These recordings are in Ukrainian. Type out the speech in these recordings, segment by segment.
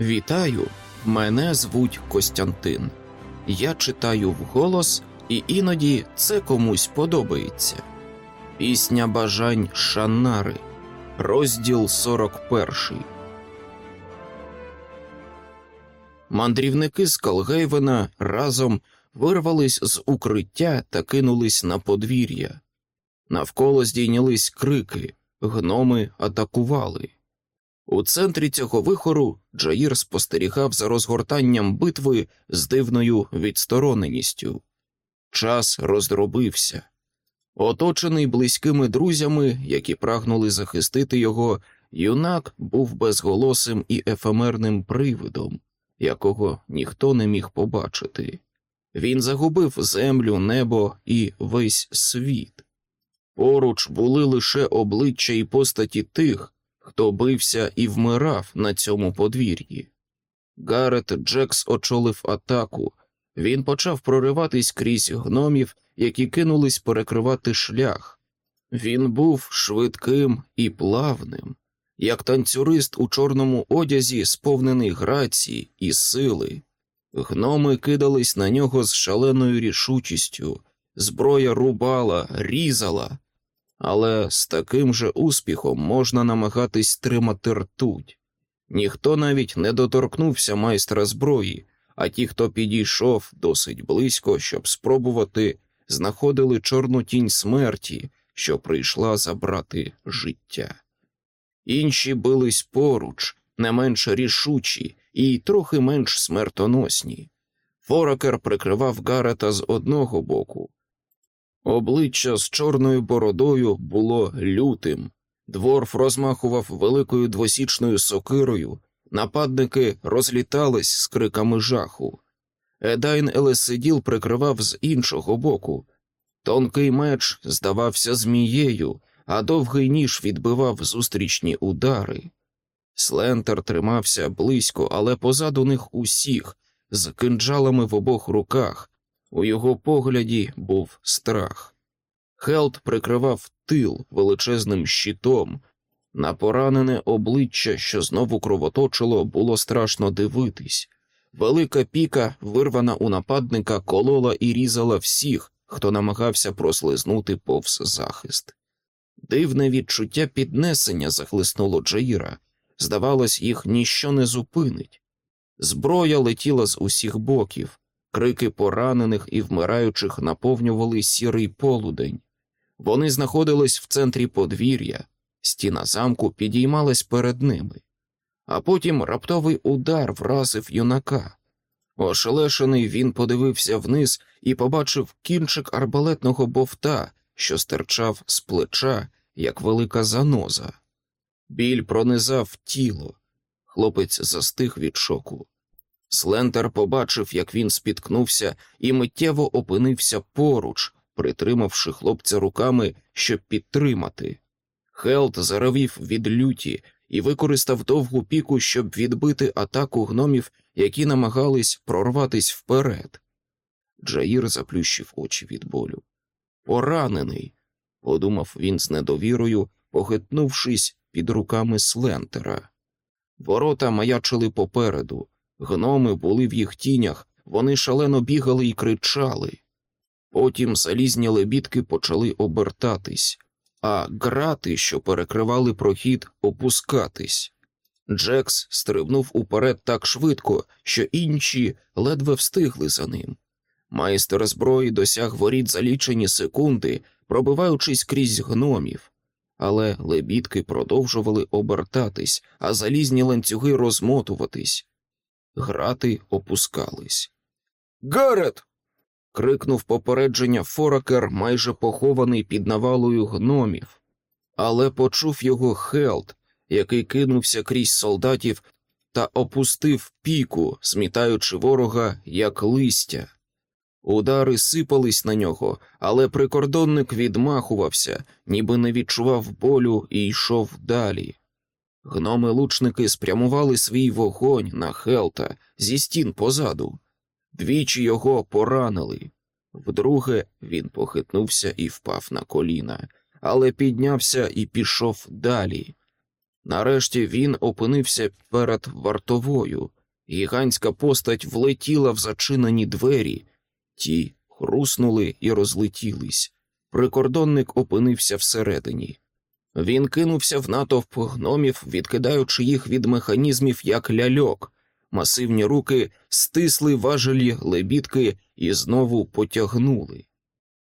Вітаю, мене звуть Костянтин. Я читаю вголос, і іноді це комусь подобається. Пісня бажань Шанари, розділ 41. Мандрівники з Калгейвена разом вирвались з укриття та кинулись на подвір'я. Навколо здійнялись крики, гноми атакували. У центрі цього вихору Джаїр спостерігав за розгортанням битви з дивною відстороненістю. Час роздробився. Оточений близькими друзями, які прагнули захистити його, юнак був безголосим і ефемерним привидом, якого ніхто не міг побачити. Він загубив землю, небо і весь світ. Поруч були лише обличчя і постаті тих, хто бився і вмирав на цьому подвір'ї. Гарет Джекс очолив атаку. Він почав прориватись крізь гномів, які кинулись перекривати шлях. Він був швидким і плавним, як танцюрист у чорному одязі, сповнений грації і сили. Гноми кидались на нього з шаленою рішучістю, зброя рубала, різала, але з таким же успіхом можна намагатись стримати ртуть. Ніхто навіть не доторкнувся майстра зброї, а ті, хто підійшов досить близько, щоб спробувати, знаходили чорну тінь смерті, що прийшла забрати життя. Інші бились поруч, не менш рішучі і трохи менш смертоносні. Форакер прикривав Гарета з одного боку, Обличчя з чорною бородою було лютим. Дворф розмахував великою двосічною сокирою, нападники розлітались з криками жаху. Едайн Елесиділ прикривав з іншого боку. Тонкий меч здавався змією, а довгий ніж відбивав зустрічні удари. Слентер тримався близько, але позаду них усіх, з кинджалами в обох руках, у його погляді був страх. Хелт прикривав тил величезним щитом. На поранене обличчя, що знову кровоточило, було страшно дивитись. Велика піка, вирвана у нападника, колола і різала всіх, хто намагався прослизнути повз захист. Дивне відчуття піднесення захлиснуло Джаїра. Здавалось, їх ніщо не зупинить. Зброя летіла з усіх боків, Крики поранених і вмираючих наповнювали сірий полудень. Вони знаходились в центрі подвір'я, стіна замку підіймалась перед ними, а потім раптовий удар вразив юнака. Ошелешений він подивився вниз і побачив кінчик арбалетного бовта, що стирчав з плеча, як велика заноза. Біль пронизав тіло. Хлопець застиг від шоку. Слентер побачив, як він спіткнувся, і миттєво опинився поруч, притримавши хлопця руками, щоб підтримати. Хелт заревів від люті і використав довгу піку, щоб відбити атаку гномів, які намагались прорватись вперед. Джаїр заплющив очі від болю. Поранений, подумав він з недовірою, похитнувшись під руками Слентера. Ворота маячили попереду. Гноми були в їх тінях, вони шалено бігали і кричали. Потім залізні лебідки почали обертатись, а грати, що перекривали прохід, опускатись. Джекс стрибнув уперед так швидко, що інші ледве встигли за ним. Майстер зброї досяг воріт за лічені секунди, пробиваючись крізь гномів, але лебідки продовжували обертатись, а залізні ланцюги розмотуватись. Грати опускались. Гарет. крикнув попередження Форакер, майже похований під навалою гномів, але почув його Хелт, який кинувся крізь солдатів та опустив піку, змітаючи ворога як листя. Удари сипались на нього, але прикордонник відмахувався, ніби не відчував болю і йшов далі. Гноми-лучники спрямували свій вогонь на Хелта зі стін позаду. Двічі його поранили. Вдруге він похитнувся і впав на коліна, але піднявся і пішов далі. Нарешті він опинився перед вартовою. Гігантська постать влетіла в зачинені двері, ті хруснули і розлетілись. Прикордонник опинився всередині. Він кинувся в натовп гномів, відкидаючи їх від механізмів як ляльок. Масивні руки стисли важелі лебідки і знову потягнули.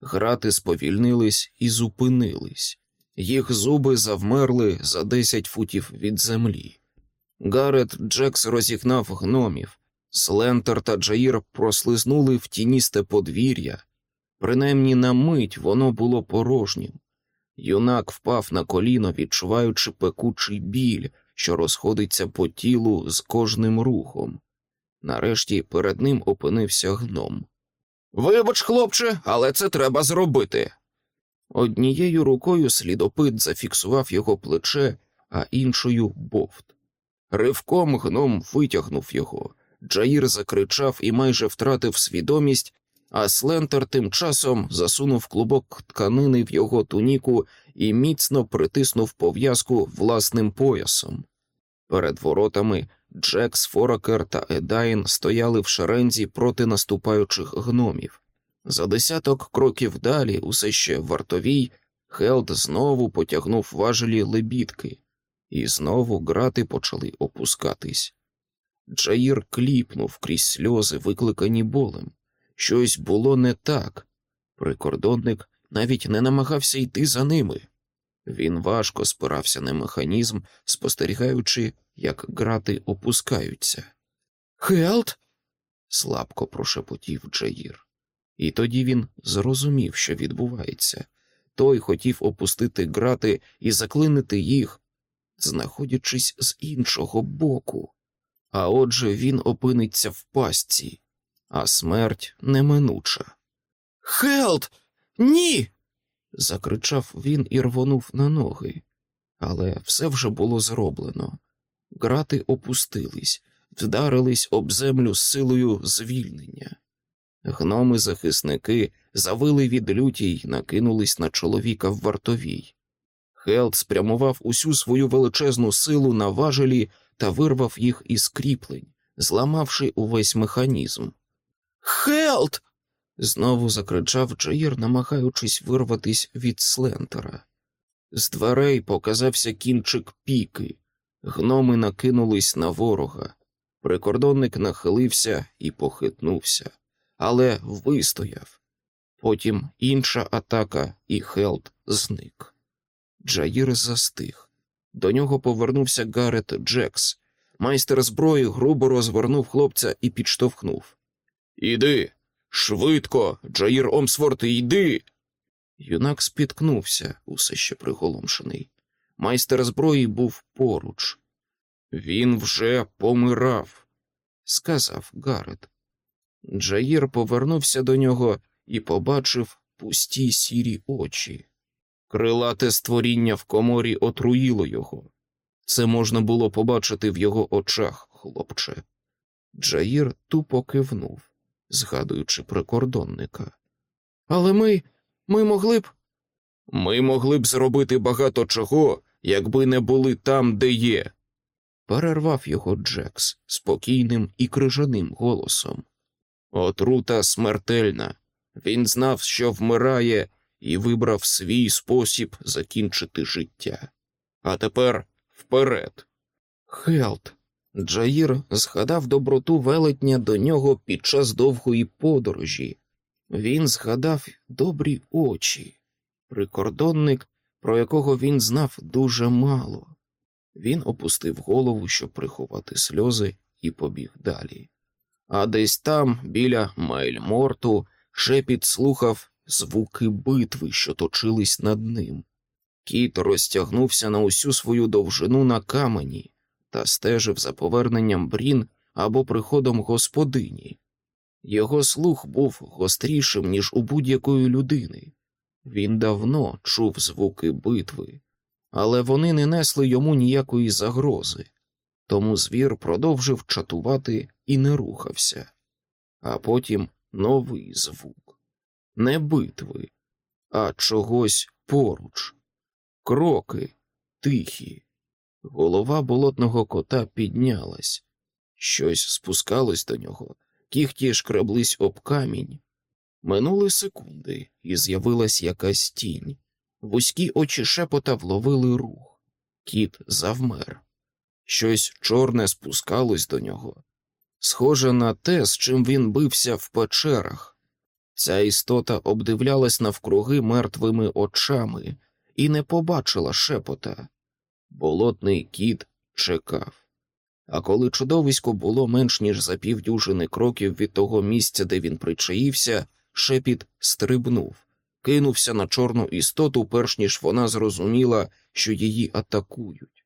Грати сповільнились і зупинились. Їх зуби завмерли за десять футів від землі. Гарет Джекс розігнав гномів. Слентер та Джаїр прослизнули в тіністе подвір'я. Принаймні на мить воно було порожнім. Юнак впав на коліно, відчуваючи пекучий біль, що розходиться по тілу з кожним рухом. Нарешті перед ним опинився гном. Вибач, хлопче, але це треба зробити. Однією рукою слідопит зафіксував його плече, а іншою бовт. Ривком гном витягнув його. Джаїр закричав і майже втратив свідомість, а Слентер тим часом засунув клубок тканини в його туніку і міцно притиснув пов'язку власним поясом. Перед воротами Джекс, Форакер та Едайн стояли в шерензі проти наступаючих гномів. За десяток кроків далі, усе ще в вартовій, Хелд знову потягнув важелі лебідки, і знову грати почали опускатись. Джаїр кліпнув крізь сльози, викликані болем. Щось було не так. Прикордонник навіть не намагався йти за ними. Він важко спирався на механізм, спостерігаючи, як грати опускаються. Хелт. слабко прошепотів Джаїр. І тоді він зрозумів, що відбувається. Той хотів опустити грати і заклинити їх, знаходячись з іншого боку. А отже він опиниться в пастці, а смерть неминуча. Хелт, ні. закричав він і рвонув на ноги, але все вже було зроблено. Грати опустились, вдарились об землю з силою звільнення. Гноми-захисники завили від люті й накинулись на чоловіка в вартовій. Хелт спрямував усю свою величезну силу на важелі та вирвав їх із кріплень, зламавши увесь механізм. Хелт. знову закричав Джаїр, намагаючись вирватись від слентера. З дверей показався кінчик піки. Гноми накинулись на ворога. Прикордонник нахилився і похитнувся, але вистояв. Потім інша атака, і Хелт зник. Джаїр застиг. До нього повернувся Гарет Джекс. Майстер зброї грубо розвернув хлопця і підштовхнув. Іди, швидко, Джаїр Омсворт, йди. Юнак спіткнувся, усе ще приголомшений. Майстер зброї був поруч. Він вже помирав, сказав Гарет. Джаїр повернувся до нього і побачив пусті сірі очі. Крилате створіння в коморі отруїло його. Це можна було побачити в його очах, хлопче. Джаїр тупо кивнув, згадуючи прикордонника. Але ми, ми могли б. Ми могли б зробити багато чого, якби не були там, де є. Перервав його Джекс спокійним і крижаним голосом. Отрута смертельна. Він знав, що вмирає, і вибрав свій спосіб закінчити життя. А тепер вперед. Хелт. Джаїр згадав доброту велетня до нього під час довгої подорожі. Він згадав добрі очі, прикордонник, про якого він знав дуже мало. Він опустив голову, щоб приховати сльози, і побіг далі. А десь там, біля Майльморту, шепіт слухав звуки битви, що точились над ним. Кіт розтягнувся на усю свою довжину на камені та стежив за поверненням брін або приходом господині. Його слух був гострішим, ніж у будь-якої людини. Він давно чув звуки битви, але вони не несли йому ніякої загрози, тому звір продовжив чатувати і не рухався, а потім новий звук не битви, а чогось поруч, кроки тихі. Голова болотного кота піднялась, щось спускалось до нього, кіхті шкреблись об камінь. Минули секунди, і з'явилась якась тінь. Вузькі очі шепота вловили рух. Кіт завмер. Щось чорне спускалось до нього, схоже на те, з чим він бився в печерах. Ця істота обдивлялась навкруги мертвими очами і не побачила шепота. Болотний кіт чекав. А коли чудовисько було менш ніж за півдюжини кроків від того місця, де він причаївся, шепіт стрибнув, кинувся на чорну істоту, перш ніж вона зрозуміла, що її атакують.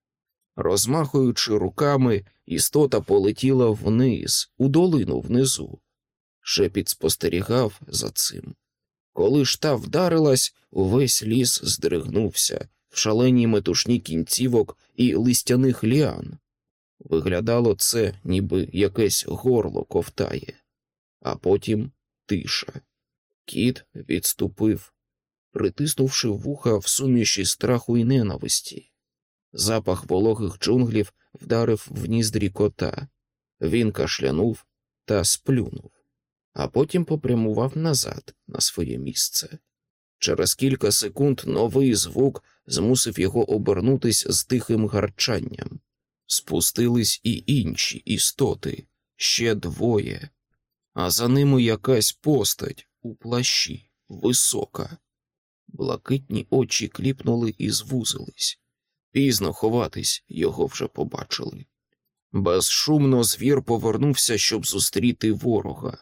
Розмахуючи руками, істота полетіла вниз, у долину внизу. Шепіт спостерігав за цим. Коли ж та вдарилась, увесь ліс здригнувся в шаленій метушні кінцівок і листяних ліан. Виглядало це, ніби якесь горло ковтає, а потім тиша. Кіт відступив, притиснувши вуха в суміші страху і ненависті. Запах вологих джунглів вдарив в ніздрі кота. Він кашлянув та сплюнув, а потім попрямував назад на своє місце. Через кілька секунд новий звук змусив його обернутись з тихим гарчанням. Спустились і інші істоти, ще двоє, а за ними якась постать у плащі, висока. Блакитні очі кліпнули і звузились. Пізно ховатись його вже побачили. Безшумно звір повернувся, щоб зустріти ворога.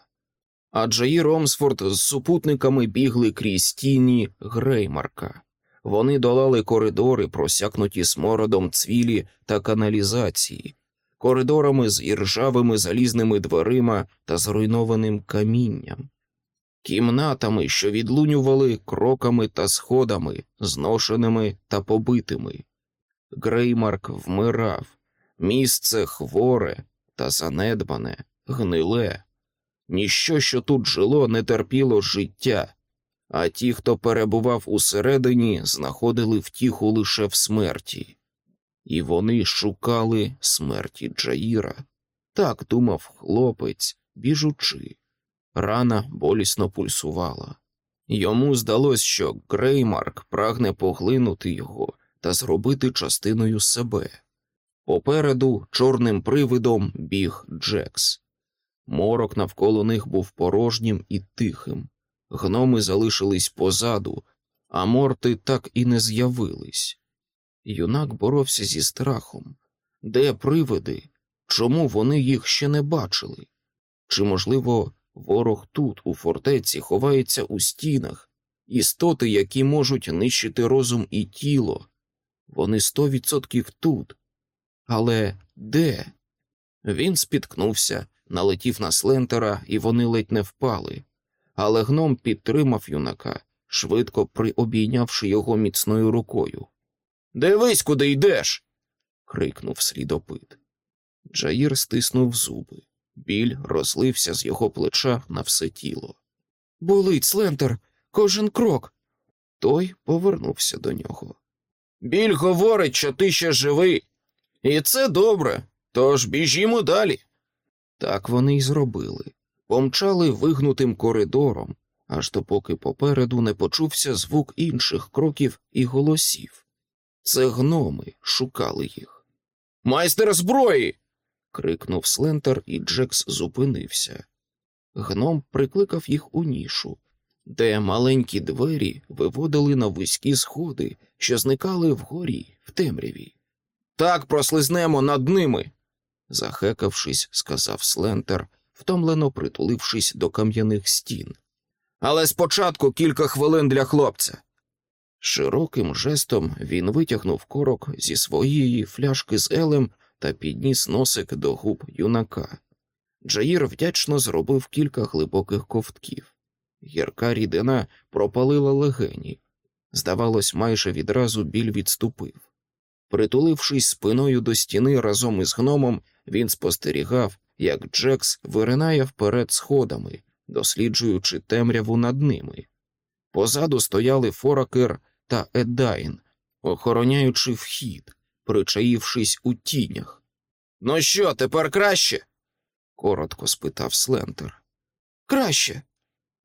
А Джаїр Ромсфорд з супутниками бігли крізь тіні Греймарка. Вони долали коридори, просякнуті смородом цвілі та каналізації, коридорами з іржавими залізними дверима та зруйнованим камінням, кімнатами, що відлунювали кроками та сходами, зношеними та побитими. Греймарк вмирав, місце хворе та занедбане, гниле. Ніщо, що тут жило, не терпіло життя, а ті, хто перебував усередині, знаходили втіху лише в смерті, і вони шукали смерті Джаїра. Так думав хлопець, біжучи. Рана болісно пульсувала. Йому здалось, що Греймарк прагне поглинути його та зробити частиною себе. Попереду чорним привидом біг Джекс. Морок навколо них був порожнім і тихим. Гноми залишились позаду, а морти так і не з'явились. Юнак боровся зі страхом. Де привиди? Чому вони їх ще не бачили? Чи, можливо, ворог тут, у фортеці, ховається у стінах, істоти, які можуть нищити розум і тіло? Вони сто відсотків тут. Але де? Він спіткнувся, налетів на слентера, і вони ледь не впали але гном підтримав юнака, швидко приобійнявши його міцною рукою. Дивись, куди йдеш. крикнув слідопит. Джаїр стиснув зуби. Біль розлився з його плеча на все тіло. Болить, Слентер, кожен крок. Той повернувся до нього. Біль говорить, що ти ще живий, і це добре, тож біжімо далі. Так вони й зробили помчали вигнутим коридором, аж допоки попереду не почувся звук інших кроків і голосів. Це гноми шукали їх. Майстер зброї. крикнув Слентер, і Джекс зупинився. Гном прикликав їх у нішу, де маленькі двері виводили на вузькі сходи, що зникали вгорі, в темряві. Так прослизнемо над ними, захекавшись, сказав Слентер, втомлено притулившись до кам'яних стін. Але спочатку кілька хвилин для хлопця. Широким жестом він витягнув корок зі своєї фляжки з елем та підніс носик до губ юнака. Джаїр вдячно зробив кілька глибоких ковтків. Гірка рідина пропалила легені. Здавалось, майже відразу біль відступив. Притулившись спиною до стіни разом із гномом, він спостерігав, як Джекс виринає вперед сходами, досліджуючи темряву над ними. Позаду стояли Форакер та Едайн, охороняючи вхід, причаївшись у тінях. Ну що, тепер краще? коротко спитав Слентер. Краще.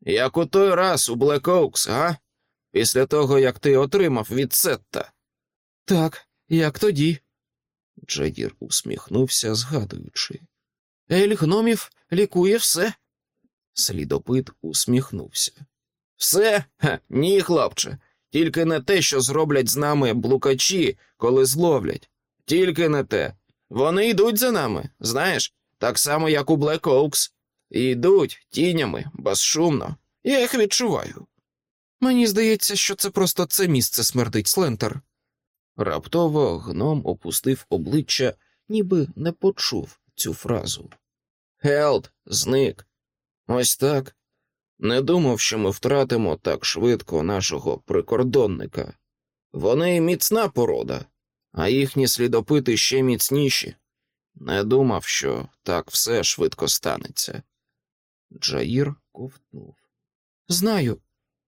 Як у той раз у Блек Оукс, а? Після того, як ти отримав від Сетта. Так, як тоді. Джаїр усміхнувся, згадуючи. Ель гномів лікує все. Слідопит усміхнувся. Все? Ха, ні, хлопче. Тільки не те, що зроблять з нами блукачі, коли зловлять. Тільки не те. Вони йдуть за нами, знаєш, так само, як у Блек Оукс. Йдуть тінями, безшумно. Я їх відчуваю. Мені здається, що це просто це місце смердить Слентер. Раптово гном опустив обличчя, ніби не почув цю фразу. Гелд зник. Ось так. Не думав, що ми втратимо так швидко нашого прикордонника. Вони міцна порода, а їхні слідопити ще міцніші. Не думав, що так все швидко станеться. Джаїр ковтнув. Знаю,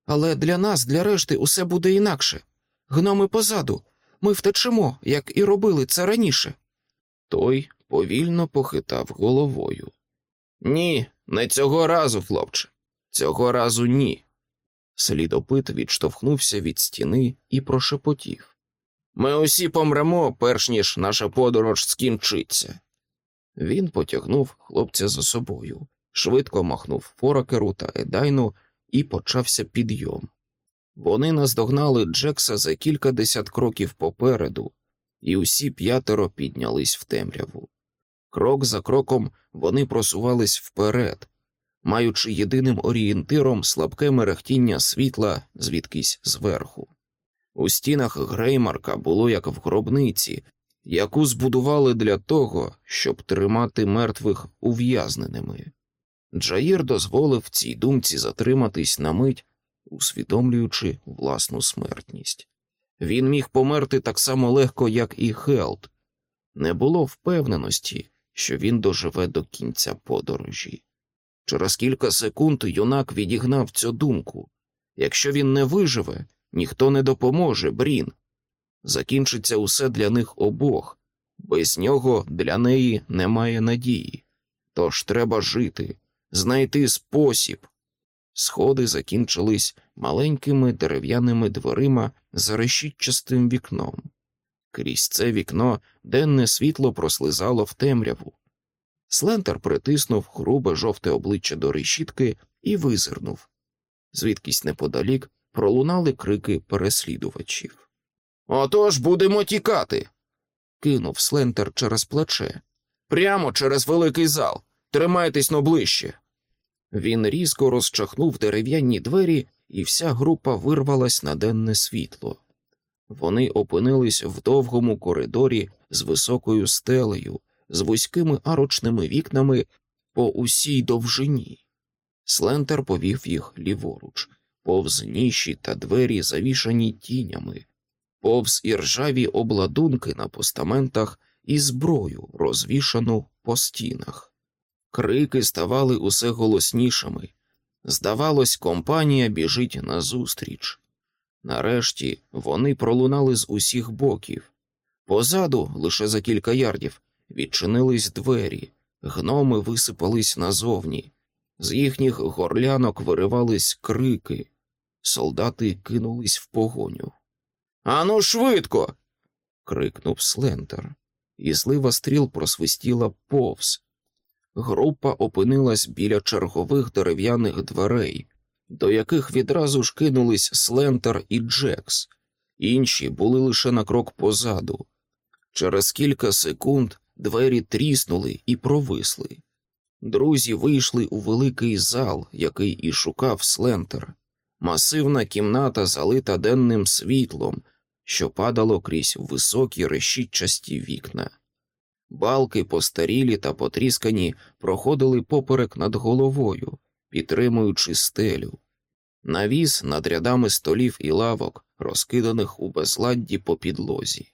але для нас, для решти, усе буде інакше. Гноми позаду. Ми втечемо, як і робили це раніше. Той повільно похитав головою. Ні, не цього разу, хлопче. Цього разу ні. Слідопит відштовхнувся від стіни і прошепотів. Ми усі помремо, перш ніж наша подорож скінчиться. Він потягнув хлопця за собою, швидко махнув Форакеру та Едайну і почався підйом. Вони наздогнали Джекса за кількадесят кроків попереду, і усі п'ятеро піднялись в темряву. Крок за кроком вони просувались вперед, маючи єдиним орієнтиром слабке мерехтіння світла звідкись зверху. У стінах Греймарка було як в гробниці, яку збудували для того, щоб тримати мертвих ув'язненими. Джаїр дозволив цій думці затриматись на мить, усвідомлюючи власну смертність. Він міг померти так само легко, як і Хелд. Не було впевненості, що він доживе до кінця подорожі. Через кілька секунд юнак відігнав цю думку якщо він не виживе, ніхто не допоможе, Брін. Закінчиться усе для них обох, без нього для неї немає надії. Тож треба жити, знайти спосіб. Сходи закінчились маленькими дерев'яними дверима за решітчастим вікном. Крізь це вікно денне світло прослизало в темряву. Слентер притиснув грубе жовте обличчя до решітки і визирнув. Звідкись неподалік пролунали крики переслідувачів. Отож будемо тікати. кинув Слентер через плече. Прямо через великий зал. Тримайтесь но ближче. Він різко розчахнув дерев'яні двері, і вся група вирвалась на денне світло. Вони опинились в довгому коридорі з високою стелею, з вузькими арочними вікнами по усій довжині. Слентер повів їх ліворуч, повз ніші та двері, завішані тінями, повз іржаві обладунки на постаментах і зброю, розвішану по стінах. Крики ставали усе голоснішими. Здавалось, компанія біжить назустріч. Нарешті вони пролунали з усіх боків. Позаду, лише за кілька ярдів, відчинились двері, гноми висипались назовні, з їхніх горлянок виривались крики. Солдати кинулись в погоню. Ану, швидко. крикнув Слентер, і злива стріл просвистіла повз. Група опинилась біля чергових дерев'яних дверей, до яких відразу ж кинулись Слентер і Джекс, інші були лише на крок позаду. Через кілька секунд двері тріснули і провисли. Друзі вийшли у великий зал, який і шукав Слентер. Масивна кімната залита денним світлом, що падало крізь високі решітчасті вікна. Балки, постарілі та потріскані, проходили поперек над головою, підтримуючи стелю. Навіс над рядами столів і лавок, розкиданих у безладді по підлозі.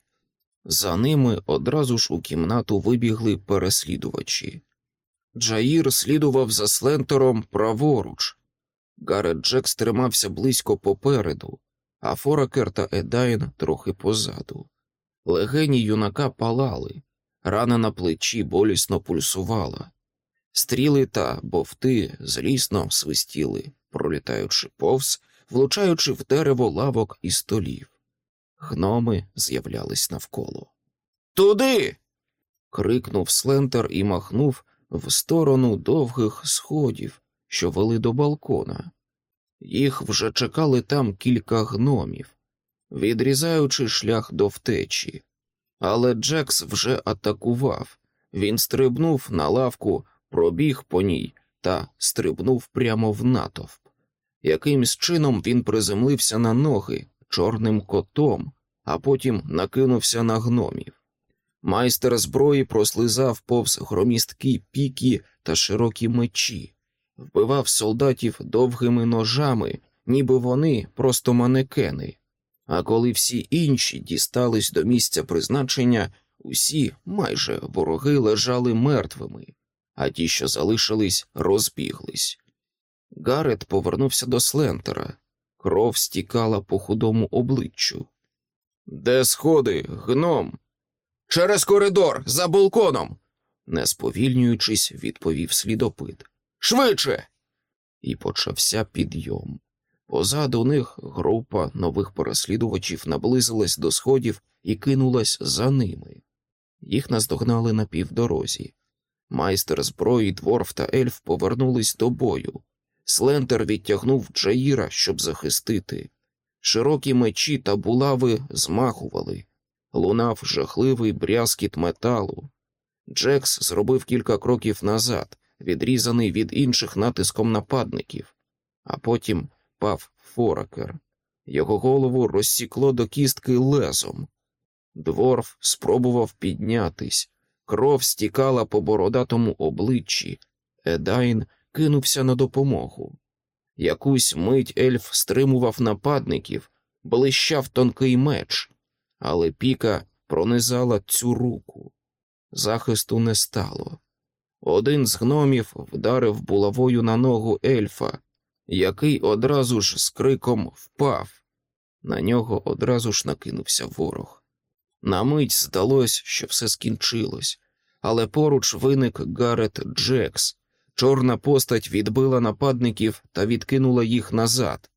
За ними одразу ж у кімнату вибігли переслідувачі. Джаїр слідував за Слентером праворуч. Гарет Джекс тримався близько попереду, а Форакер та Едайн трохи позаду. Легені юнака палали, рана на плечі болісно пульсувала. Стріли та бовти злісно свистіли, пролітаючи повз, влучаючи в дерево лавок і столів. Гноми з'являлись навколо. Туди. крикнув Слентер і махнув в сторону довгих сходів, що вели до балкона. Їх вже чекали там кілька гномів, відрізаючи шлях до втечі. Але Джекс вже атакував. Він стрибнув на лавку, пробіг по ній та стрибнув прямо в натовп. Якимсь чином він приземлився на ноги чорним котом, а потім накинувся на гномів. Майстер зброї прослизав повз громісткі піки та широкі мечі, вбивав солдатів довгими ножами, ніби вони просто манекени. А коли всі інші дістались до місця призначення, усі майже вороги лежали мертвими, а ті, що залишились, розбіглись. Гарет повернувся до Слентера. Кров стікала по худому обличчю. Де сходи, гном? Через коридор, за балконом, не сповільнюючись, відповів слідопит. Швидше. І почався підйом. Позаду них група нових переслідувачів наблизилась до сходів і кинулась за ними. Їх наздогнали на півдорозі. Майстер зброї, дворф та ельф повернулись до бою. Слентер відтягнув Джаїра, щоб захистити. Широкі мечі та булави змахували, лунав жахливий брязкіт металу. Джекс зробив кілька кроків назад, відрізаний від інших натиском нападників, а потім пав форакер. Його голову розсікло до кістки лезом. Дворф спробував піднятись, кров стікала по бородатому обличчі. Едайн кинувся на допомогу. Якусь мить ельф стримував нападників, блищав тонкий меч, але піка пронизала цю руку. Захисту не стало. Один з гномів вдарив булавою на ногу ельфа, який одразу ж з криком впав. На нього одразу ж накинувся ворог. На мить здалось, що все скінчилось, але поруч виник Гарет Джекс. Чорна постать відбила нападників та відкинула їх назад.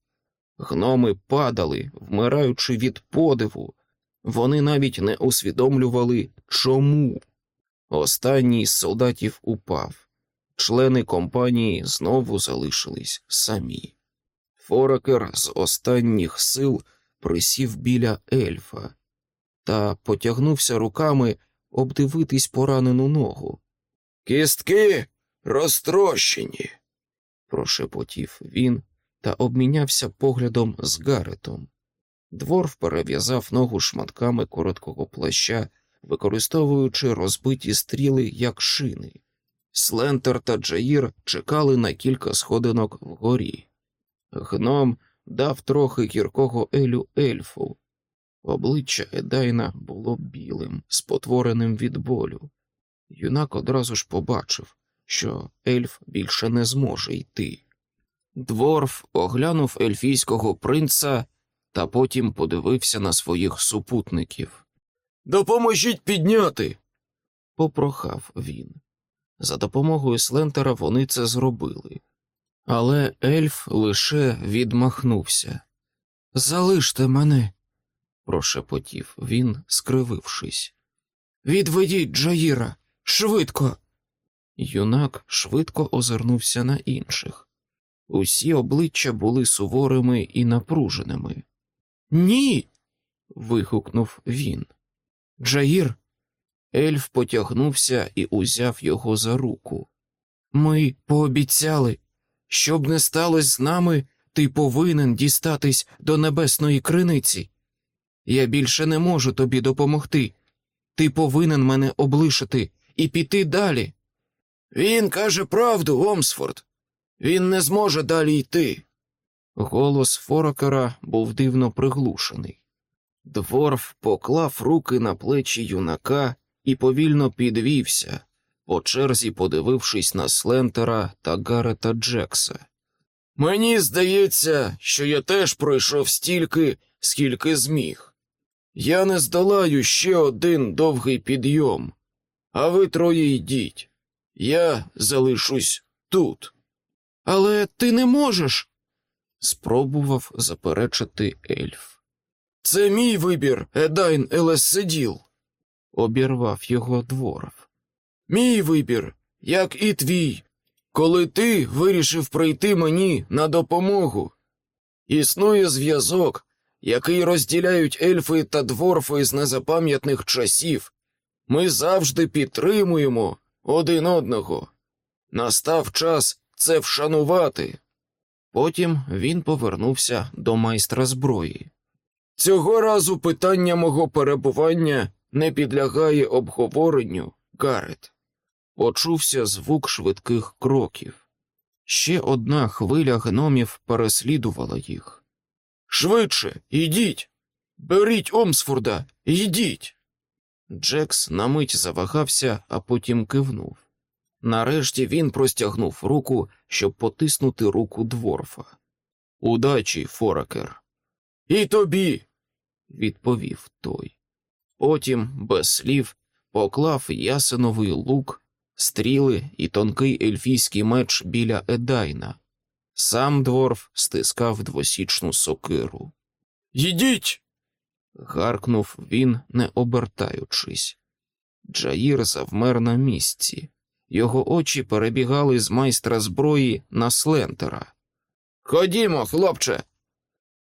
Гноми падали, вмираючи від подиву. Вони навіть не усвідомлювали, чому. Останній з солдатів упав. Члени компанії знову залишились самі. Форакер з останніх сил присів біля ельфа та потягнувся руками обдивитись поранену ногу. Кістки розтрощені, прошепотів він та обмінявся поглядом з Гаретом. Дворф перев'язав ногу шматками короткого плаща, використовуючи розбиті стріли як шини. Слентер та Джаїр чекали на кілька сходинок вгорі. Гном дав трохи гіркого елю ельфу. Обличчя Едайна було білим, спотвореним від болю. Юнак одразу ж побачив, що ельф більше не зможе йти. Дворф оглянув ельфійського принца та потім подивився на своїх супутників. Допоможіть підняти. попрохав він. За допомогою Слентера вони це зробили, але ельф лише відмахнувся. Залиште мене, прошепотів він, скривившись. Відведіть Джаїра, швидко. Юнак швидко озирнувся на інших. Усі обличчя були суворими і напруженими. Ні. вигукнув він. Джаїр. Ельф потягнувся і узяв його за руку. Ми пообіцяли, щоб не сталося з нами, ти повинен дістатись до небесної криниці. Я більше не можу тобі допомогти. Ти повинен мене облишити і піти далі. Він каже правду, Омсфорд. Він не зможе далі йти. Голос Форакера був дивно приглушений. Дворф поклав руки на плечі юнака і повільно підвівся, по черзі подивившись на Слентера та Гарета Джекса. Мені здається, що я теж пройшов стільки, скільки зміг. Я не здолаю ще один довгий підйом, а ви троє йдіть. Я залишусь тут. Але ти не можеш. спробував заперечити ельф. Це мій вибір, Едайн Елессиділ, обірвав його дворф. Мій вибір, як і твій, коли ти вирішив прийти мені на допомогу. Існує зв'язок, який розділяють ельфи та дворфи з незапам'ятних часів. Ми завжди підтримуємо один одного. Настав час це вшанувати. Потім він повернувся до майстра зброї. Цього разу питання мого перебування не підлягає обговоренню, Гарет. Почувся звук швидких кроків. Ще одна хвиля гномів переслідувала їх. Швидше, йдіть. Беріть Омсфорда, йдіть. Джекс на мить завагався, а потім кивнув. Нарешті він простягнув руку, щоб потиснути руку дворфа. Удачі, Форакер. І тобі, відповів той. Потім, без слів, поклав ясеновий лук, стріли і тонкий ельфійський меч біля Едайна. Сам дворф стискав двосічну сокиру. Йдіть. гаркнув він, не обертаючись. Джаїр завмер на місці. Його очі перебігали з майстра зброї на слентера. Ходімо, хлопче.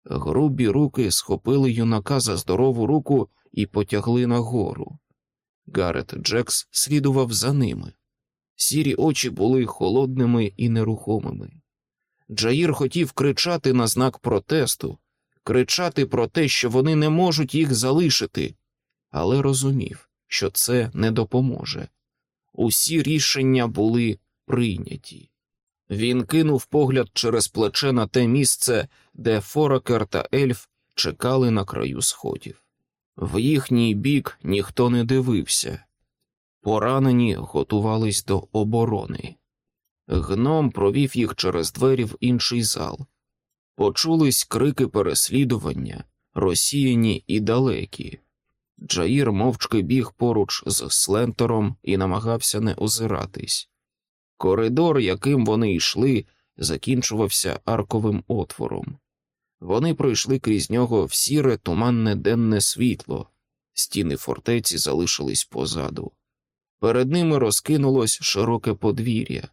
Грубі руки схопили юнака за здорову руку і потягли нагору. Гарет Джекс слідував за ними. Сірі очі були холодними і нерухомими. Джаїр хотів кричати на знак протесту, кричати про те, що вони не можуть їх залишити, але розумів, що це не допоможе. Усі рішення були прийняті. Він кинув погляд через плече на те місце, де Форакер та ельф чекали на краю сходів. В їхній бік ніхто не дивився. Поранені готувались до оборони. Гном провів їх через двері в інший зал. Почулись крики переслідування, розсіяні і далекі. Джаїр мовчки біг поруч з Слентером і намагався не озиратись. Коридор, яким вони йшли, закінчувався арковим отвором. Вони пройшли крізь нього в сіре туманне денне світло, стіни фортеці залишились позаду. Перед ними розкинулось широке подвір'я.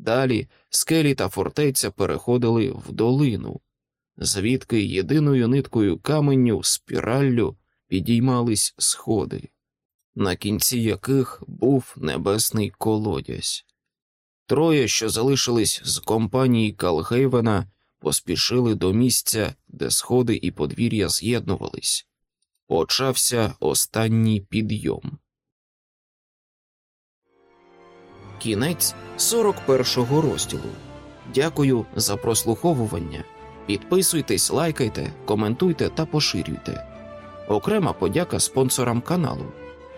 Далі скелі та фортеця переходили в долину, звідки єдиною ниткою каменю спіраллю підіймались сходи, на кінці яких був небесний колодязь. Троє, що залишились з компанії Калгейвена, поспішили до місця, де сходи і подвір'я з'єднувались. Почався останній підйом. Кінець 41-го розділу. Дякую за прослуховування. Підписуйтесь, лайкайте, коментуйте та поширюйте. Окрема подяка спонсорам каналу.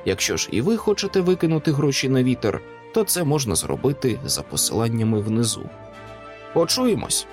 Якщо ж і ви хочете викинути гроші на вітер, то це можна зробити за посиланнями внизу. Почуємось!